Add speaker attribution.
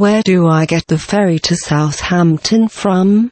Speaker 1: Where do I get the ferry to Southampton from?